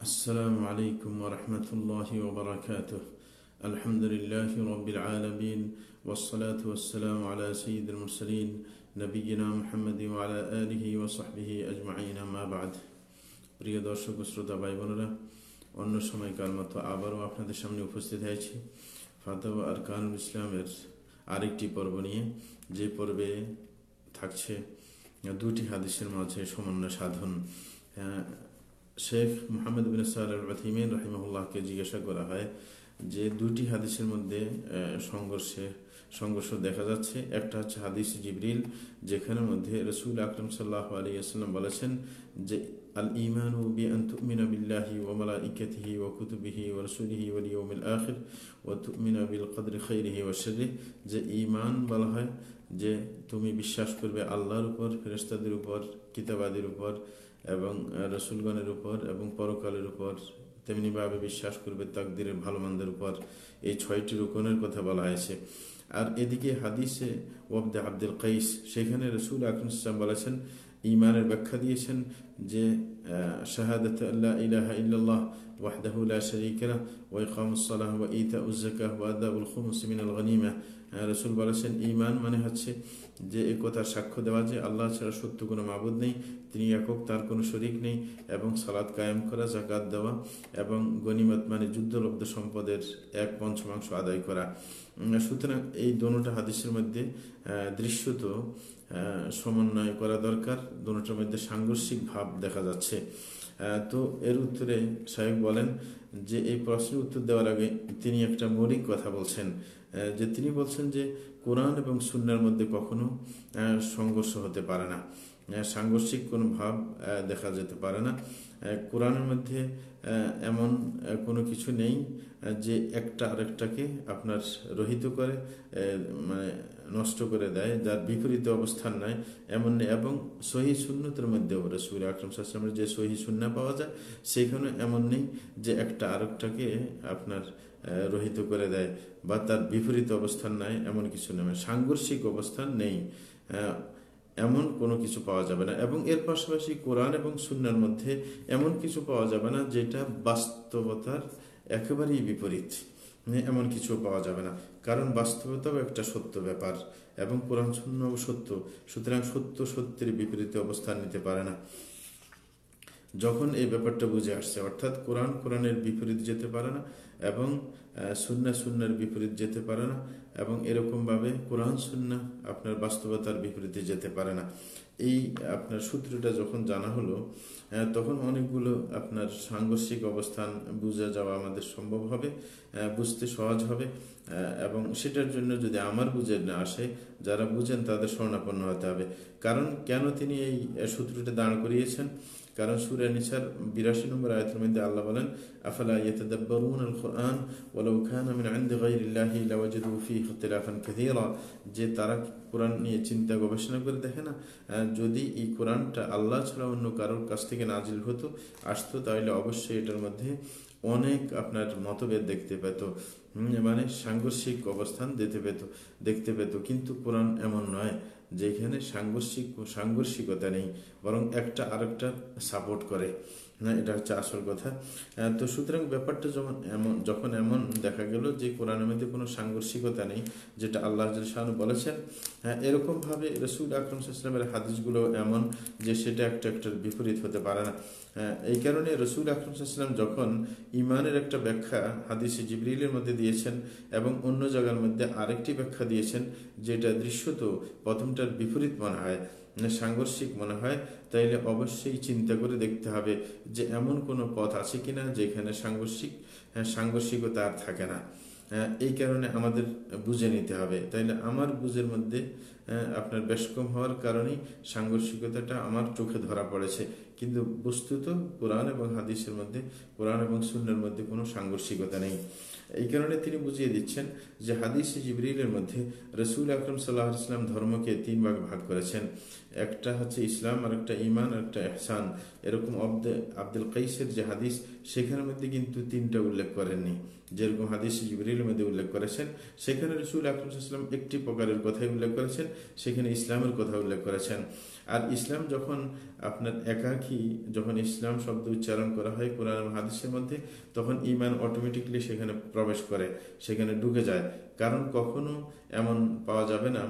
السلام عليكم ورحمة الله وبركاته الحمد لله رب العالمين والصلاة والسلام على سيد المرسلين نبينا محمد وعلى آله وصحبه أجمعين ما بعد প্রিয় দর্শক ও শ্রোতা ভাই বোনেরা অন্য সময়কার মতো আবারও আপনাদের সামনে উপস্থিত হয়েছি ফাতাওয়া আর কানুল ইসলামের আরেকটি পর্ব নিয়ে যে পর্বে থাকছে দুটি হাদিসের মাঝে সমন্বয় সাধন আহ, শেখ মোহাম্মদ বিন সাল আথিমিন জিজ্ঞাসা করা হয় যে দুটি হাদিসের মধ্যে সংঘর্ষে, সংঘর্ষ দেখা যাচ্ছে। একটা হচ্ছে হাদিস জিবরিল, যেখানের মধ্যে রসুল আকরম সাল্লাহ আলী আসসালাম বলেছেন যে আল ইমান ও বি আন তুমিনা বিল্লাহি ও মালা ইকাতিহি ও কুতুবিহি ও রসুলিহি ওল ইয়মিল আখির ও তুমিনা বিল কদর খৈরিহি ও শরী যে ইমান বলা হয় যে, তুমি বিশ্বাস করবে আল্লাহর উপর ফেরেস্তাদের উপর, কিতাবাদের উপর এবং রসুলগণের উপর এবং পরকালের উপর তেমনিভাবে বিশ্বাস করবে তাকদিরের ভালো মন্দের উপর। এই ছয়টি রুকনের কথা বলা হয়েছে। আর এদিকে হাদিসে ওয়াবদে আব্দুল কাইস, সেখানে রসুল আকরম বলেছেন ইমানের ব্যাখ্যা দিয়েছেন যে শাহাদাত আল্লাহ ইলাহা ইল্লাল্লাহ ওয়াহদাহু লা শারীকা ওয়া ইকামুস সালাহ ওয়া ইতাউজ যাকাহ ওয়া আদাউল খুমুস মিনাল গনিমা রসুল বলেছেন ইমান মানে হচ্ছে যে এ কথার সাক্ষ্য দেওয়া যে আল্লাহ ছাড়া সত্য কোনো মাবুদ নেই, তিনি একক, তার কোনো শরিক নেই, এবং সালাদ কায়েম করা জাকাত দেওয়া, এবং গনিমত মানে যুদ্ধলব্ধ সম্পদের এক পঞ্চমাংশ আদায় করা। সুতরাং এই দোনোটা হাদিসের মধ্যে দৃশ্যত সমন্বয় করা দরকার। দুটোর মধ্যে সাংঘর্ষিক ভাব দেখা যাচ্ছে। তো এর উত্তরে সাহেব বলেন যে, এই প্রশ্নের উত্তর দেওয়ার আগে তিনি একটা মৌলিক কথা বলছেন। যে তিনি বলছেন যে, কোরআন এবং সুন্নার মধ্যে কখনো সংঘর্ষ হতে পারে না। সাংঘর্ষিক কোনো ভাব দেখা যেতে পারে না। কোরআনের মধ্যে এমন কোনো কিছু নেই যে একটা আরেকটাকে আপনার রহিত করে মানে নষ্ট করে দেয়, যার বিপরীত অবস্থান নাই, এমন নেই। এবং সহি শূন্যতের মধ্যেও রসুল আকরম সাল্লামের যে সহি শূন্য পাওয়া যায়, সেখানে এমন নেই যে একটা আরেকটাকে আপনার রহিত করে দেয়, বা তার বিপরীত অবস্থান নাই, এমন কিছু নেই। মানে সাংঘর্ষিক অবস্থান নেই। এমন কোনো কিছু পাওয়া যাবে না। এবং এর পাশাপাশি কোরআন এবং সুন্নার মধ্যে এমন কিছু পাওয়া যাবে না, যেটা বাস্তবতার একেবারেই বিপরীত। মানে এমন কিছু পাওয়া যাবে না। কারণ বাস্তবতাও একটা সত্য ব্যাপার এবং কোরআন শূন্যও সত্য। সুতরাং সত্য সত্যের বিপরীতে অবস্থান নিতে পারে না। যখন এই ব্যাপারটা বুঝে আসছে, অর্থাৎ কোরআন কোরআনের বিপরীত যেতে পারে না এবং সুন্না সুন্নার বিপরীত যেতে পারে না এবং এরকমভাবে কোরআন সুন্না আপনার বাস্তবতার বিপরীতে যেতে পারে না। এই আপনার সূত্রটা যখন জানা হলো তখন অনেকগুলো আপনার সাংঘর্ষিক অবস্থান বুঝে যাওয়া আমাদের সম্ভব হবে বুঝতে সহজ হবে এবং সেটার জন্য যদি আমার বুঝে না আসে, যারা বুঝেন তাদের স্বর্ণাপন্ন হতে হবে। কারণ কেন তিনি এই সূত্রটা দাঁড় করিয়েছেন? কারণ সুরা নিসার বিরাশি নম্বর আয়াতের মধ্যে আল্লাহ বলেন, আফালা ইয়াতাদাব্বারুন আল কোরআন ওয়ালাউ কানা মিন ইনদি গায়রিল্লাহি লাওয়াজাদু ফীহি ইখতিলাফান কাসীরা। যে তারা কোরআন নিয়ে চিন্তা গবেষণা করে দেখে না। যদি এই কোরআনটা আল্লাহ ছাড়া অন্য কারোর কাছ থেকে নাজিল হতো, আসতো, তাহলে অবশ্যই এটার মধ্যে অনেক আপনার মতভেদ দেখতে পেত। মানে সাংঘর্ষিক অবস্থান দিতে পেত, দেখতে পেত। কিন্তু কোরআন এমন নয়। যেখানে সাংঘর্ষিক সাংঘর্ষিকতা নেই বরং একটা আরেকটা সাপোর্ট করে। না এটা হচ্ছে আসল কথা। তো সুতরাং ব্যাপারটা যখন এমন যখন এমন দেখা গেল যে কোরআনের মধ্যে কোনো সাংঘর্ষিকতা নেই যেটা আল্লাহ শাহানু বলেছেন হ্যাঁ এরকমভাবে রসুল আকরম ইসলামের হাদিসগুলো এমন যে সেটা একটা একটার বিপরীত হতে পারে না। হ্যাঁ, এই কারণে রসুল আকরম ইসলাম যখন ইমানের একটা ব্যাখ্যা হাদিসে জিবরিলের মধ্যে দিয়েছেন এবং অন্য জায়গার মধ্যে আরেকটি ব্যাখ্যা দিয়েছেন যেটা দৃশ্যত প্রথমটার বিপরীত মনে হয় সাংঘর্ষিক মনে হয় তাইলে অবশ্যই চিন্তা করে দেখতে হবে যে এমন কোনো পথ আছে কিনা যেখানে সাংঘর্ষিক হ্যাঁ, সাংঘর্ষিকতা আর থাকে না। হ্যাঁ, এই কারণে আমাদের বুঝে নিতে হবে। তাইলে আমার বুঝের মধ্যে হ্যাঁ, আপনার বেশ কম হওয়ার কারণেই সাংঘর্ষিকতাটা আমার চোখে ধরা পড়েছে। কিন্তু বস্তুত কোরআন এবং হাদিসের মধ্যে, কোরআন এবং শূন্যের মধ্যে কোনো সাংঘর্ষিকতা নেই। এই কারণে তিনি বুঝিয়ে দিচ্ছেন যে হাদিস জিবরিলের মধ্যে রসুল আকরম সাল্লাহ ইসলাম ধর্মকে তিন ভাগ ভাগ করেছেন। একটা হচ্ছে ইসলাম আর একটা ইমান আর একটা এহসান এরকম অব্দে আব্দুল কাইসের যে হাদিস, সেখানের মধ্যে কিন্তু তিনটা উল্লেখ করেননি। যেরকম হাদিস জিবরিলের মধ্যে উল্লেখ করেছেন, সেখানে রসুল আকরম ইসলাম একটি প্রকারের কথাই উল্লেখ করেছেন, সেখানে ইসলামের কথা উল্লেখ করেছেন। আর ইসলাম যখন আপনার একাকী একাকি যখন ইসলাম শব্দ উচ্চারণ করা হয় কোরআন এবং হাদিসের মধ্যে, তখন ইমান অটোমেটিকলি সেখানে প্রবেশ করে, সেখানে ঢুকে যায়। কারণ কখনো এমন পাওয়া যাবে না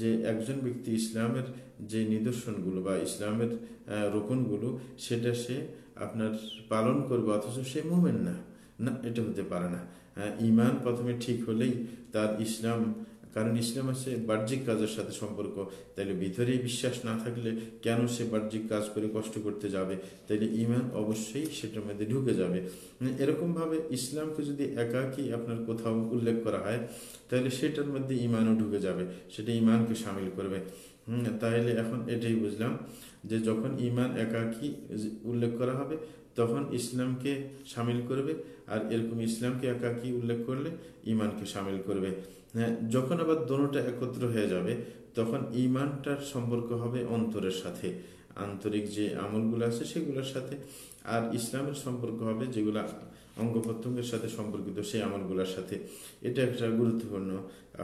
যে একজন ব্যক্তি ইসলামের যে নিদর্শনগুলো বা ইসলামের রোকনগুলো, সেটা সে আপনার পালন করবে, অথচ সে মোমেন না। না, এটা হতে পারে না। ইমান প্রথমে ঠিক হলেই তার ইসলাম কারণ ইসলাম আছে বাহ্যিক কাজের সাথে সম্পর্ক। তাইলে ভিতরেই বিশ্বাস না থাকলে কেন সে বাহ্যিক কাজ করে কষ্ট করতে যাবে? তাইলে ইমান অবশ্যই সেটার মধ্যে ঢুকে যাবে। এরকমভাবে ইসলামকে যদি একাকি আপনার কোথাও উল্লেখ করা হয় তাহলে সেটার মধ্যে ইমানও ঢুকে যাবে, সেটা ইমানকে সামিল করবে। তাহলে এখন এটাই বুঝলাম যে যখন ইমান একাকি উল্লেখ করা হবে তখন ইসলামকে সামিল করবে আর এরকম ইসলামকে একাকি উল্লেখ করলে ইমানকে সামিল করবে। হ্যাঁ, যখন আবার দোনোটা একত্র হয়ে যাবে তখন ইমানটার সম্পর্ক হবে অন্তরের সাথে। আন্তরিক যে আমলগুলো আছে সেগুলোর সাথে। আর ইসলামের সম্পর্ক হবে যেগুলো অঙ্গ প্রত্যঙ্গের সাথে সম্পর্কিত সেই আমলগুলোর সাথে এটা একটা গুরুত্বপূর্ণ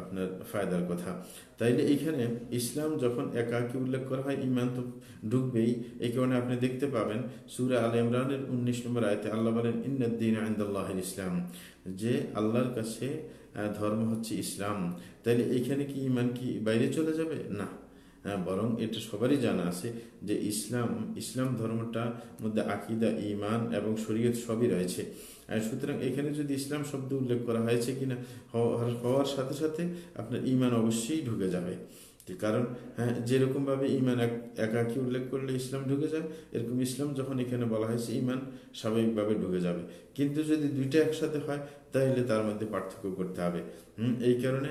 আপনার ফায়দার কথা। তাইলে এইখানে ইসলাম যখন একাকি উল্লেখ করা হয় ইমান তো ঢুকবেই, এই কারণে আপনি দেখতে পাবেন সুরা আল ইমরানের উনিশ নম্বর আয়তে আল্লাহ বলেন ইন্দিন আইন্দাল্লাহ ইসলাম যে আল্লাহর কাছে ধর্ম হচ্ছে ইসলাম। তাইলে এইখানে কি ইমান কি বাইরে চলে যাবে? না। বরং এটা সবারই জানা আছে যে ইসলাম ইসলাম ধর্মটা মধ্যে আকিদা ইমান এবং শরীয়ত সবই রয়েছে। সুতরাং এখানে যদি ইসলাম শব্দ উল্লেখ করা হয়েছে কিনা হওয়ার সাথে সাথে আপনার ইমান অবশ্যই ঢুকে যাবে। কারণ হ্যাঁ যেরকমভাবে ইমান একাকি উল্লেখ করলে ইসলাম ঢুকে যায়, এরকম ইসলাম যখন এখানে বলা হয়েছে ইমান স্বাভাবিকভাবে ঢুকে যাবে। কিন্তু যদি দুইটা একসাথে হয় তাহলে তার মধ্যে পার্থক্য করতে হবে। এই কারণে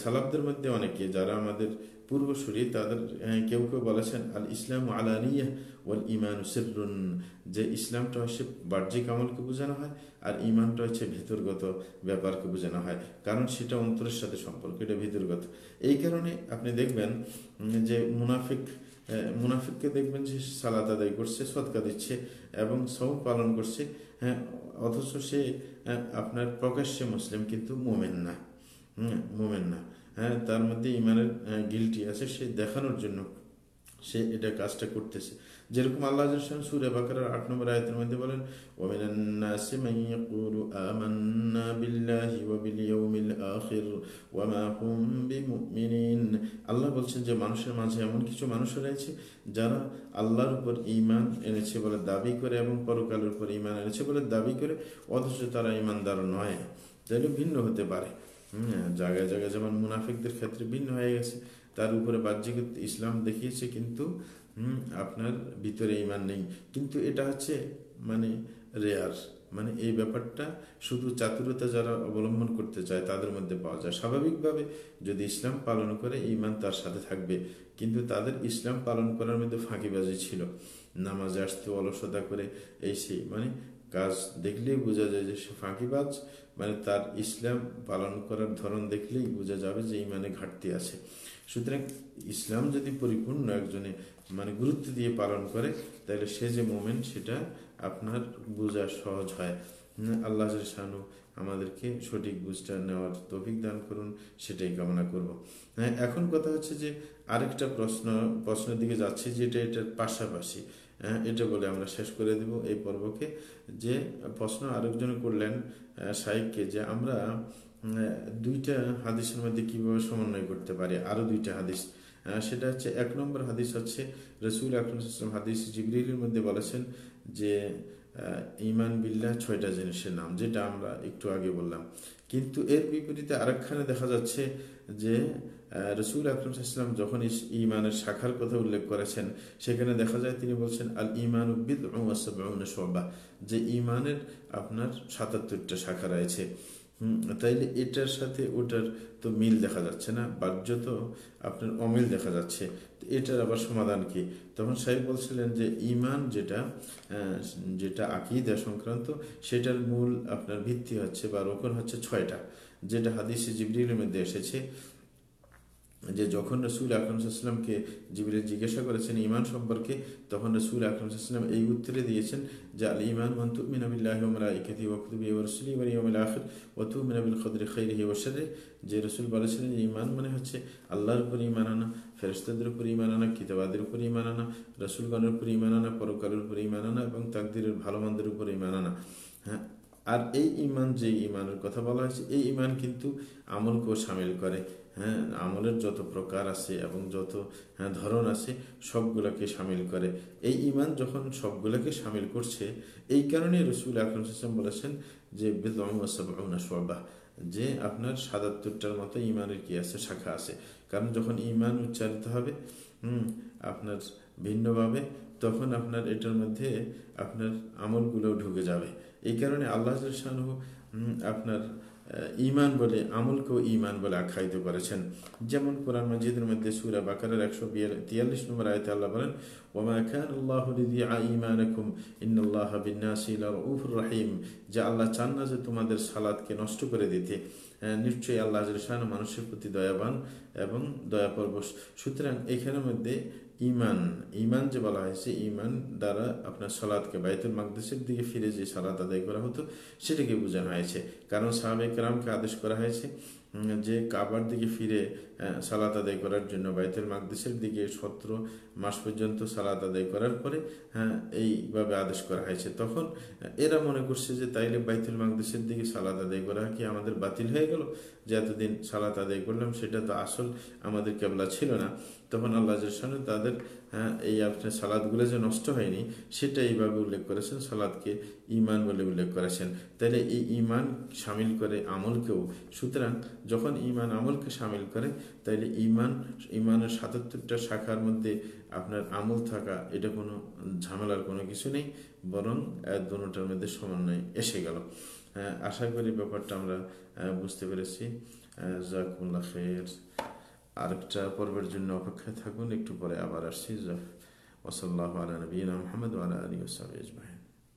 সালাবদের মধ্যে অনেকে যারা আমাদের পূর্বসূরি তাদের কেউ কেউ বলেছেন আল ইসলাম আলানিয়া ওয়াল ইমান যে ইসলামটা হচ্ছে বাহ্যিক আমলকে বোঝানো হয় আর ইমানটা হচ্ছে ভিতরগত ব্যাপারকে বোঝানো হয়। কারণ সেটা অন্তরের সাথে সম্পর্ক, এটা ভিতরগত। এই কারণে আপনি দেখবেন যে মুনাফিক মুনাফিককে দেখবেন যে সালাদ আদায় করছে সৎকা দিচ্ছে এবং সব পালন করছে হ্যাঁ অথচ সে আপনার প্রকাশ্যে মুসলিম কিন্তু মোমেন না হ্যাঁ মোমেন না। হ্যাঁ তার মধ্যে ইমানের গিলটি আছে, সে দেখানোর জন্য সে এটা কাজটা করতেছে। যেরকম আল্লাহ সুরে বাকার আট নম্বর আয়তের মধ্যে বলেন ومن الناس من يقول آمنا بالله وباليوم الآخر وما هم بمؤمنين আল্লাহ বলছেন যে মানুষের মাঝে এমন কিছু মানুষ রয়েছে যারা আল্লাহর উপর ইমান এনেছে বলে দাবি করে এবং পরকালের উপর ইমান এনেছে বলে দাবি করে অথচ তারা ইমানদার নয় তাহলে ভিন্ন হতে পারে জায়গায় জায়গায় যেমন মুনাফিকদের ক্ষেত্রে ভিন্ন হয়ে গেছে তার উপরে বাহ্যিক ইসলাম দেখিয়েছে কিন্তু আপনার ভিতরে ইমান নেই। কিন্তু এটা হচ্ছে মানে রেয়ার মানে এই ব্যাপারটা শুধু চাতুরতা যারা অবলম্বন করতে চায় তাদের মধ্যে পাওয়া যায়। স্বাভাবিকভাবে যদি ইসলাম পালন করে, ইমান তার সাথে থাকবে। কিন্তু তাদের ইসলাম পালন করার মধ্যে ফাঁকিবাজি ছিল। নামাজে আসতে অলসতা করে এই সেই মানে কাজ দেখলেই বোঝা যায় যে সে ফাঁকিবাজ। মানে তার ইসলাম পালন করার ধরন দেখলেই বোঝা যাবে যে ইমানে ঘাটতি আছে। সুতরাং ইসলাম যদি পরিপূর্ণ একজনে মানে গুরুত্ব দিয়ে পালন করে, তাহলে সে যে মোমেন্ট সেটা আপনার বোঝা সহজ হয়। আল্লাহ শানু আমাদেরকে সঠিক বুঝটা নেওয়ার তফিক দান করুন, সেটাই কামনা করব। হ্যাঁ এখন কথা হচ্ছে যে আরেকটা প্রশ্ন, প্রশ্নের দিকে যাচ্ছে যেটা এটার পাশাপাশি। হ্যাঁ এটা বলে আমরা শেষ করে দেব এই পর্বকে। যে প্রশ্ন আরেকজন করলেন সাইককে যে আমরা দুইটা হাদিসের মধ্যে কীভাবে সমন্বয় করতে পারি? আরও দুইটা হাদিস। সেটা হচ্ছে এক নম্বর হাদিস হচ্ছে রসুল আকরম হাদিস জিবরিলের মধ্যে বলেছেন যে ইমান বিল্লাহ ছয়টা জিনিসের নাম, যেটা আমরা একটু আগে বললাম। কিন্তু এর বিপরীতে আরেকখানে দেখা যাচ্ছে যে রসুল আকরম ইসলাম যখন ইমানের শাখার কথা উল্লেখ করেছেন, সেখানে দেখা যায় তিনি বলছেন, আল ইমান উদ্ভিদ যে ইমানের আপনার সাতাত্তরটা শাখা রয়েছে। তাইলে এটার সাথে ওটার তো মিল দেখা যাচ্ছে না, বাহ্য তো আপনার অমিল দেখা যাচ্ছে। এটার আবার সমাধান কি? তখন সাহেব বলছিলেন যে ইমান যেটা যেটা আকিদা সংক্রান্ত, সেটার মূল আপনার ভিত্তি হচ্ছে বা রোপণ হচ্ছে ছয়টা, যেটা হাদিসে জিবরিলের মধ্যে এসেছে। যে যখন রসুল আকরমসাল্লামকে জিবিরে জিজ্ঞাসা করেছেন ইমান সম্পর্কে, তখন রসুল আকরমসাল্লাম এই উত্তরে দিয়েছেন, যে আল ইমান মন্তু মিনাবিল্লাহ ওয়াকুতুবি ওরসুলি ওয়াল ইয়াউমিল আখির ওয়া তুমিনা বিল কদরি খাইরিহি যে রসুল বলেছিলেন যে ইমান মানে হচ্ছে আল্লাহর উপর ইমান আনা, ফেরেশতাদের উপর ইমান আনা, কিতাবাদের উপর ইমান আনা, রসুলগণের উপর ইমান আনা, পরকালের উপর ইমান আনা এবং তাকদিরের ভালো মন্দের উপর ইমান আনা। হ্যাঁ আর এই ইমান যে ইমানের কথা বলা হয়েছে, এই ইমান কিন্তু আমলকেও সামিল করে। হ্যাঁ আমলের যত প্রকার আছে এবং যত হ্যাঁ ধরন আছে, সবগুলোকে সামিল করে। এই ইমান যখন সবগুলোকে সামিল করছে, এই কারণে রসুল আকরম হাসান বলেছেন যে বেদমসাবাহ যে আপনার সাতাত্তরটার মতো ইমানের কি আছে, শাখা আছে। কারণ যখন ইমান উচ্চারিত হবে, হুম, আপনার ভিন্নভাবে তখন আপনার এটার মধ্যে আপনার আমলগুলো ঢুকে যাবে। এই কারণে আল্লাহ আপনার ইমান বলে, আমলকেও ইমান বলে আখ্যায়িত করেছেন। যেমন কোরআন মজিদের মধ্যে সুরা বাকারের একশো তিয়াল্লিশ নম্বর আয়তে আল্লাহ বলেন ওমা খান আল্লাহ ইমানাকুম ইন্নাল্লাহ বিন্নাসি লাউফুর রাহিম। যে আল্লাহ চান না যে তোমাদের সালাদকে নষ্ট করে দিতে। নিশ্চয়ই আল্লাহ শাহ মানুষের প্রতি দয়াবান এবং দয়াপরবশ। সুতরাং এখানের মধ্যে ইমান ইমান যে বলা হয়েছে ইমান দ্বারা আপনার সালাদকে বাইতুল মাকদেশের দিকে ফিরে যে সালাদ আদায় করা হতো, সেটাকে বোঝানো হয়েছে। কারণ সাহাবেক রামকে আদেশ করা হয়েছে যে কাবার দিকে ফিরে সালাত আদায় করার জন্য বাইতুল মাকদেশের দিকে সতেরো মাস পর্যন্ত সালাত আদায় করার পরে হ্যাঁ এইভাবে আদেশ করা হয়েছে। তখন এরা মনে করছে যে তাইলে বাইতুল মাকদেশের দিকে সালাত আদায় করা কি আমাদের বাতিল হয়ে গেল? যে এতদিন সালাত আদায় করলাম, সেটা তো আসল আমাদের কেবলা ছিল না। তখন আল্লাহ সামনে তাদের হ্যাঁ এই আপনার সালাদগুলো যে নষ্ট হয়নি, সেটা এইভাবে উল্লেখ করেছেন, সালাদকে ইমান বলে উল্লেখ করেছেন। তাহলে এই ইমান সামিল করে আমলকেও, সুতরাং যখন ইমান আমলকে সামিল করে তাইলে ইমান ইমানের সাতাত্তরটা শাখার মধ্যে আপনার আমল থাকা, এটা কোনো ঝামেলার কোনো কিছু নেই, বরং দুটার মধ্যে সমন্বয় এসে গেল। আশা করি ব্যাপারটা আমরা বুঝতে পেরেছি। জাকুল্লা খের আরেকটা পর্বের জন্য অপেক্ষায় থাকুন, একটু পরে আবার আসছি। ওসল্লাহ আলা নবীনা মোহাম্মদ আলা আলী ওসাহ